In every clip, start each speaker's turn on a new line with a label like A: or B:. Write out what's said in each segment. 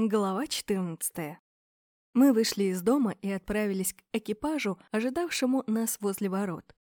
A: Глава 14. Мы вышли из дома и отправились к экипажу, ожидавшему нас возле ворот.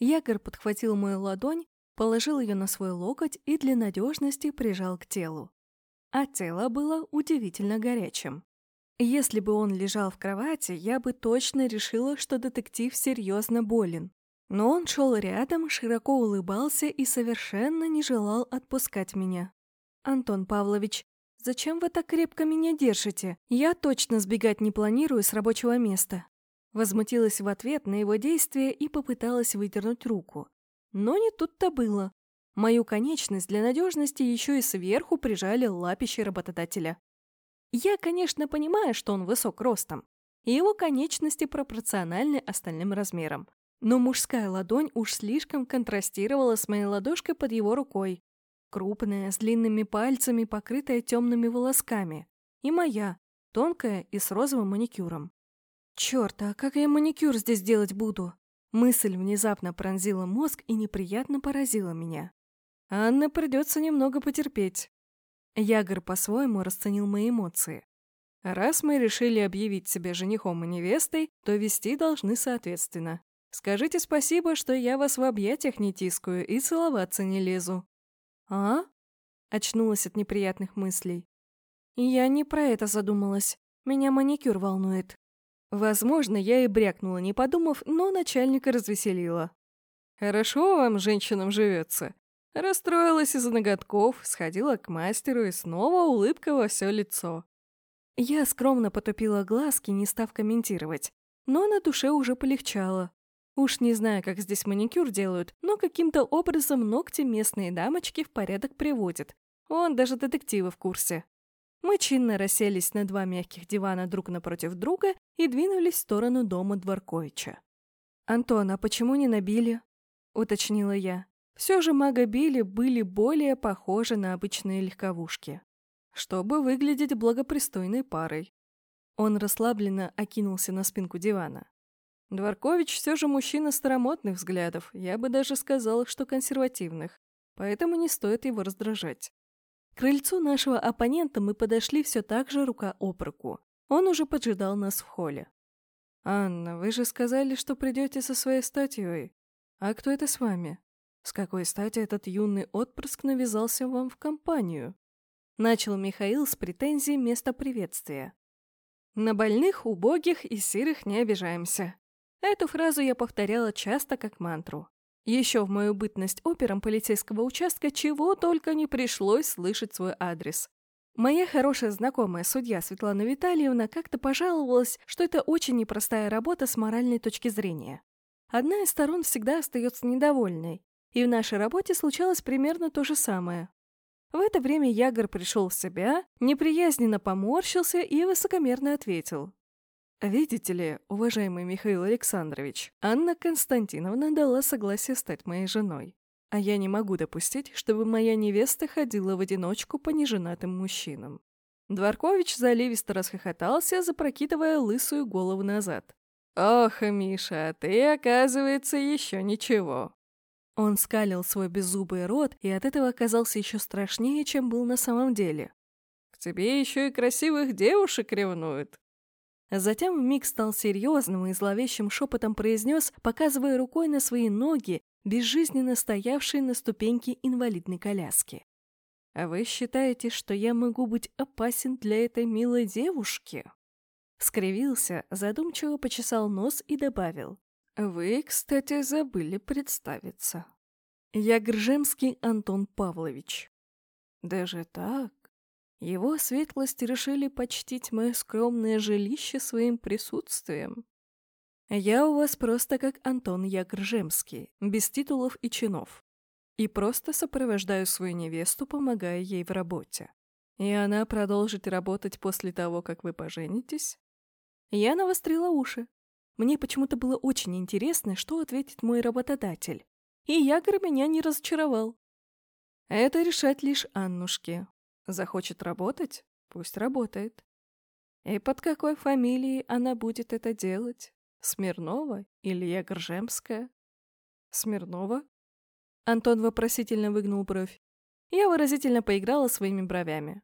A: Ягор подхватил мою ладонь, положил ее на свой локоть и для надежности прижал к телу. А тело было удивительно горячим. Если бы он лежал в кровати, я бы точно решила, что детектив серьезно болен. Но он шел рядом, широко улыбался и совершенно не желал отпускать меня. «Антон Павлович, «Зачем вы так крепко меня держите? Я точно сбегать не планирую с рабочего места». Возмутилась в ответ на его действия и попыталась выдернуть руку. Но не тут-то было. Мою конечность для надежности еще и сверху прижали лапищи работодателя. Я, конечно, понимаю, что он высок ростом, и его конечности пропорциональны остальным размерам. Но мужская ладонь уж слишком контрастировала с моей ладошкой под его рукой, Крупная, с длинными пальцами, покрытая темными волосками. И моя, тонкая и с розовым маникюром. Черт, а как я маникюр здесь делать буду? Мысль внезапно пронзила мозг и неприятно поразила меня. Анна придется немного потерпеть. Ягор по-своему расценил мои эмоции. Раз мы решили объявить себя женихом и невестой, то вести должны соответственно. Скажите спасибо, что я вас в объятиях не тискаю и целоваться не лезу. «А?» — очнулась от неприятных мыслей. «Я не про это задумалась. Меня маникюр волнует». Возможно, я и брякнула, не подумав, но начальника развеселила. «Хорошо вам, женщинам, живется». Расстроилась из-за ноготков, сходила к мастеру и снова улыбка во все лицо. Я скромно потупила глазки, не став комментировать, но на душе уже полегчало. Уж не знаю, как здесь маникюр делают, но каким-то образом ногти местные дамочки в порядок приводят. Он даже детективы в курсе. Мы чинно расселись на два мягких дивана друг напротив друга и двинулись в сторону дома Дворковича. «Антон, а почему не набили?» — уточнила я. Все же мага были более похожи на обычные легковушки. Чтобы выглядеть благопристойной парой. Он расслабленно окинулся на спинку дивана. Дворкович все же мужчина старомодных взглядов, я бы даже сказала, что консервативных, поэтому не стоит его раздражать. К крыльцу нашего оппонента мы подошли все так же рука об руку. Он уже поджидал нас в холле. «Анна, вы же сказали, что придете со своей статьей. А кто это с вами? С какой стати этот юный отпрыск навязался вам в компанию?» Начал Михаил с претензией места приветствия. «На больных, убогих и сирых не обижаемся. Эту фразу я повторяла часто как мантру. Еще в мою бытность опером полицейского участка чего только не пришлось слышать свой адрес. Моя хорошая знакомая судья Светлана Витальевна как-то пожаловалась, что это очень непростая работа с моральной точки зрения. Одна из сторон всегда остается недовольной, и в нашей работе случалось примерно то же самое. В это время Ягор пришел в себя, неприязненно поморщился и высокомерно ответил. «Видите ли, уважаемый Михаил Александрович, Анна Константиновна дала согласие стать моей женой. А я не могу допустить, чтобы моя невеста ходила в одиночку по неженатым мужчинам». Дворкович заливисто расхохотался, запрокидывая лысую голову назад. «Ох, Миша, ты, оказывается, еще ничего». Он скалил свой беззубый рот и от этого оказался еще страшнее, чем был на самом деле. «К тебе еще и красивых девушек ревнуют. Затем вмиг стал серьезным и зловещим шепотом произнес, показывая рукой на свои ноги, безжизненно стоявшие на ступеньке инвалидной коляски. «А вы считаете, что я могу быть опасен для этой милой девушки?» Скривился, задумчиво почесал нос и добавил. «Вы, кстати, забыли представиться. Я Гржемский Антон Павлович». «Даже так?» Его светлость решили почтить мое скромное жилище своим присутствием. Я у вас просто как Антон Ягржемский, без титулов и чинов. И просто сопровождаю свою невесту, помогая ей в работе. И она продолжит работать после того, как вы поженитесь? Я навострила уши. Мне почему-то было очень интересно, что ответит мой работодатель. И Ягр меня не разочаровал. Это решать лишь Аннушке, Захочет работать? Пусть работает. И под какой фамилией она будет это делать? Смирнова или Ягржемская? Смирнова? Антон вопросительно выгнул бровь. Я выразительно поиграла своими бровями.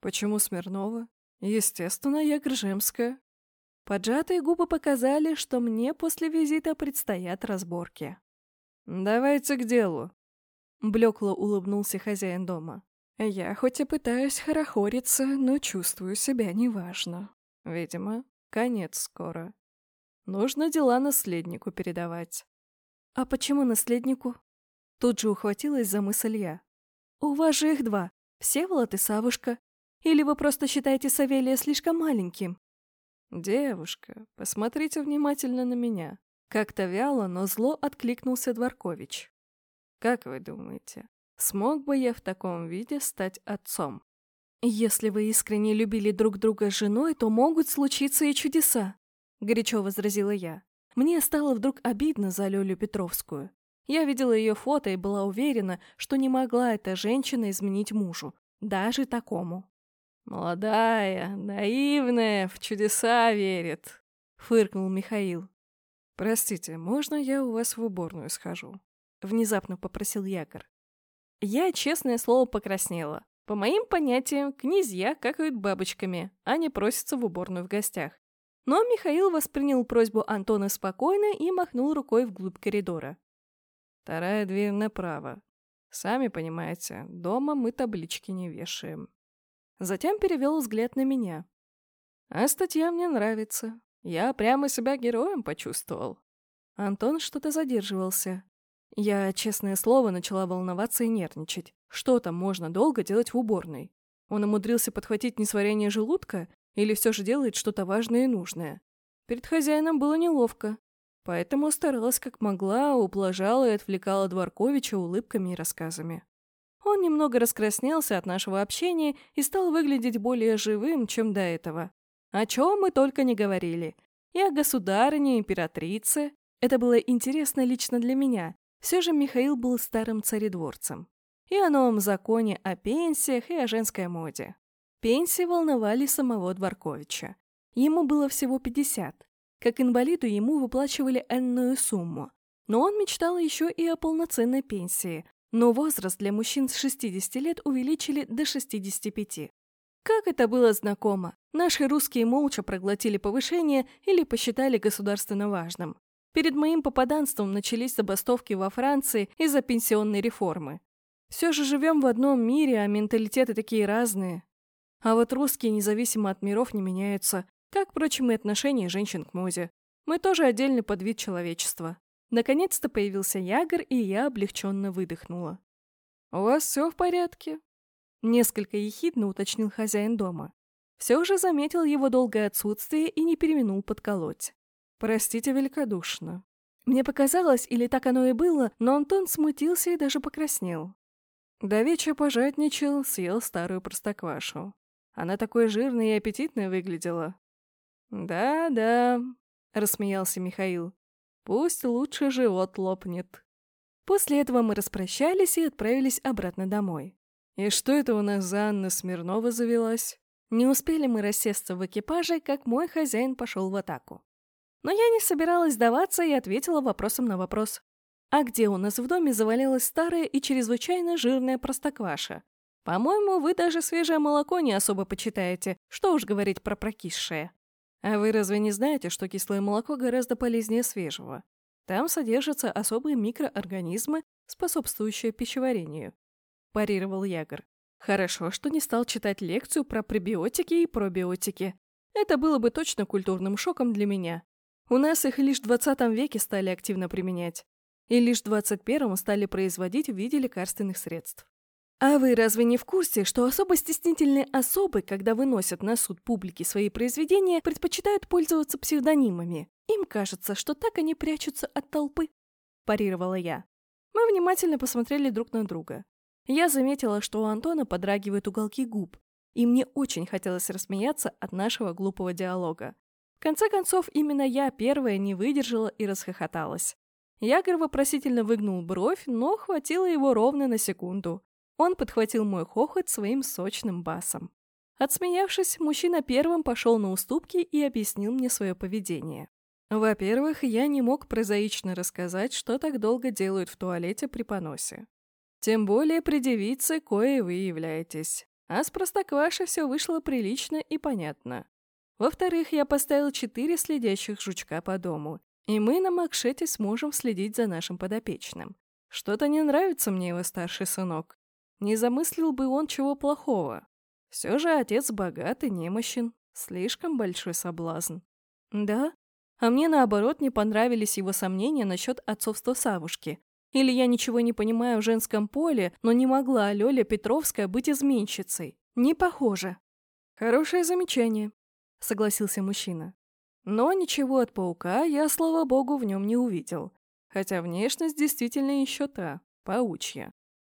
A: Почему Смирнова? Естественно, я Гржемская. Поджатые губы показали, что мне после визита предстоят разборки. «Давайте к делу», — блекло улыбнулся хозяин дома. «Я хоть и пытаюсь хорохориться, но чувствую себя неважно. Видимо, конец скоро. Нужно дела наследнику передавать». «А почему наследнику?» Тут же ухватилась за мысль я. «У вас же их два, Всеволод и Савушка. Или вы просто считаете Савелия слишком маленьким?» «Девушка, посмотрите внимательно на меня». Как-то вяло, но зло откликнулся Дворкович. «Как вы думаете, смог бы я в таком виде стать отцом?» «Если вы искренне любили друг друга с женой, то могут случиться и чудеса», — горячо возразила я. Мне стало вдруг обидно за Лёлю Петровскую. Я видела ее фото и была уверена, что не могла эта женщина изменить мужу, даже такому. «Молодая, наивная, в чудеса верит», — фыркнул Михаил. «Простите, можно я у вас в уборную схожу?» — внезапно попросил Якор. Я, честное слово, покраснела. По моим понятиям, князья какают бабочками, а не просятся в уборную в гостях. Но Михаил воспринял просьбу Антона спокойно и махнул рукой вглубь коридора. Вторая дверь направо. Сами понимаете, дома мы таблички не вешаем. Затем перевел взгляд на меня. А статья мне нравится. Я прямо себя героем почувствовал. Антон что-то задерживался. Я, честное слово, начала волноваться и нервничать. Что там можно долго делать в уборной? Он умудрился подхватить несварение желудка или все же делает что-то важное и нужное? Перед хозяином было неловко, поэтому старалась как могла, ублажала и отвлекала Дворковича улыбками и рассказами. Он немного раскраснелся от нашего общения и стал выглядеть более живым, чем до этого. О чем мы только не говорили. И о государыне, императрице. Это было интересно лично для меня. Все же Михаил был старым царедворцем. И о новом законе о пенсиях и о женской моде. Пенсии волновали самого Дворковича. Ему было всего 50. Как инвалиду ему выплачивали энную сумму. Но он мечтал еще и о полноценной пенсии, но возраст для мужчин с 60 лет увеличили до 65. Как это было знакомо. Наши русские молча проглотили повышение или посчитали государственно важным. Перед моим попаданством начались забастовки во Франции из-за пенсионной реформы. Все же живем в одном мире, а менталитеты такие разные. А вот русские, независимо от миров, не меняются, как, впрочем, и отношение женщин к моде. Мы тоже отдельный подвид человечества. Наконец-то появился Ягор, и я облегченно выдохнула. «У вас все в порядке?» Несколько ехидно уточнил хозяин дома. Все же заметил его долгое отсутствие и не переминул подколоть. «Простите великодушно». Мне показалось, или так оно и было, но Антон смутился и даже покраснел. Давеча пожадничал, съел старую простоквашу. Она такой жирной и аппетитной выглядела. «Да-да», — рассмеялся Михаил. Пусть лучше живот лопнет. После этого мы распрощались и отправились обратно домой. И что это у нас за Анна Смирнова завелась? Не успели мы рассесться в экипаже, как мой хозяин пошел в атаку. Но я не собиралась сдаваться и ответила вопросом на вопрос. А где у нас в доме завалилась старая и чрезвычайно жирная простокваша? По-моему, вы даже свежее молоко не особо почитаете, что уж говорить про прокисшее. А вы разве не знаете, что кислое молоко гораздо полезнее свежего? Там содержатся особые микроорганизмы, способствующие пищеварению. Парировал Ягор. Хорошо, что не стал читать лекцию про пребиотики и пробиотики. Это было бы точно культурным шоком для меня. У нас их лишь в 20 веке стали активно применять. И лишь в 21 стали производить в виде лекарственных средств. А вы разве не в курсе, что особо стеснительные особы, когда выносят на суд публики свои произведения, предпочитают пользоваться псевдонимами? Им кажется, что так они прячутся от толпы. Парировала я. Мы внимательно посмотрели друг на друга. Я заметила, что у Антона подрагивают уголки губ, и мне очень хотелось рассмеяться от нашего глупого диалога. Конце концов, именно я первая не выдержала и расхохоталась. Ягор вопросительно выгнул бровь, но хватило его ровно на секунду. Он подхватил мой хохот своим сочным басом. Отсмеявшись, мужчина первым пошел на уступки и объяснил мне свое поведение. Во-первых, я не мог прозаично рассказать, что так долго делают в туалете при поносе. Тем более при девице, кое вы являетесь. А с Простоквашей все вышло прилично и понятно. Во-вторых, я поставил четыре следящих жучка по дому, и мы на Макшете сможем следить за нашим подопечным. Что-то не нравится мне его старший сынок. Не замыслил бы он чего плохого. Все же отец богат и немощен. Слишком большой соблазн. Да? А мне, наоборот, не понравились его сомнения насчет отцовства Савушки. Или я ничего не понимаю в женском поле, но не могла Лёля Петровская быть изменщицей. Не похоже. Хорошее замечание, согласился мужчина. Но ничего от паука я, слава богу, в нем не увидел. Хотя внешность действительно еще та, паучья.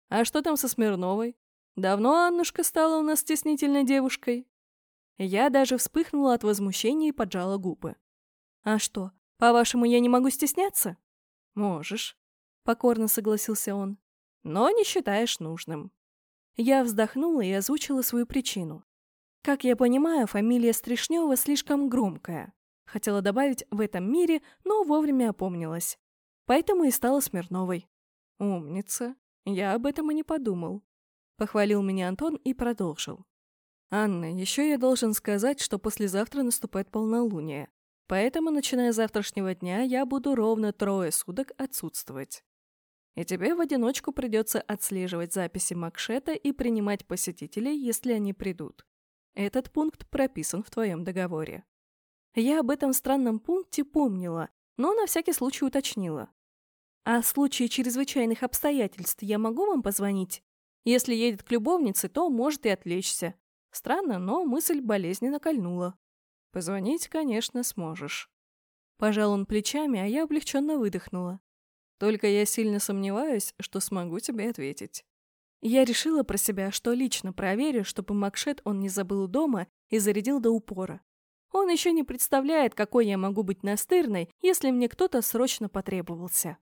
A: А что там со Смирновой? Давно Аннушка стала у нас стеснительной девушкой? Я даже вспыхнула от возмущения и поджала губы. «А что, по-вашему, я не могу стесняться?» «Можешь», — покорно согласился он. «Но не считаешь нужным». Я вздохнула и озвучила свою причину. Как я понимаю, фамилия Стришнева слишком громкая. Хотела добавить «в этом мире», но вовремя опомнилась. Поэтому и стала Смирновой. «Умница. Я об этом и не подумал». Похвалил меня Антон и продолжил. «Анна, еще я должен сказать, что послезавтра наступает полнолуние. Поэтому, начиная с завтрашнего дня, я буду ровно трое суток отсутствовать. И тебе в одиночку придется отслеживать записи Макшета и принимать посетителей, если они придут. Этот пункт прописан в твоем договоре. Я об этом странном пункте помнила, но на всякий случай уточнила. А в случае чрезвычайных обстоятельств я могу вам позвонить? Если едет к любовнице, то может и отвлечься. Странно, но мысль болезненно кольнула. Позвонить, конечно, сможешь. Пожал он плечами, а я облегченно выдохнула. Только я сильно сомневаюсь, что смогу тебе ответить. Я решила про себя, что лично проверю, чтобы Макшет он не забыл дома и зарядил до упора. Он еще не представляет, какой я могу быть настырной, если мне кто-то срочно потребовался.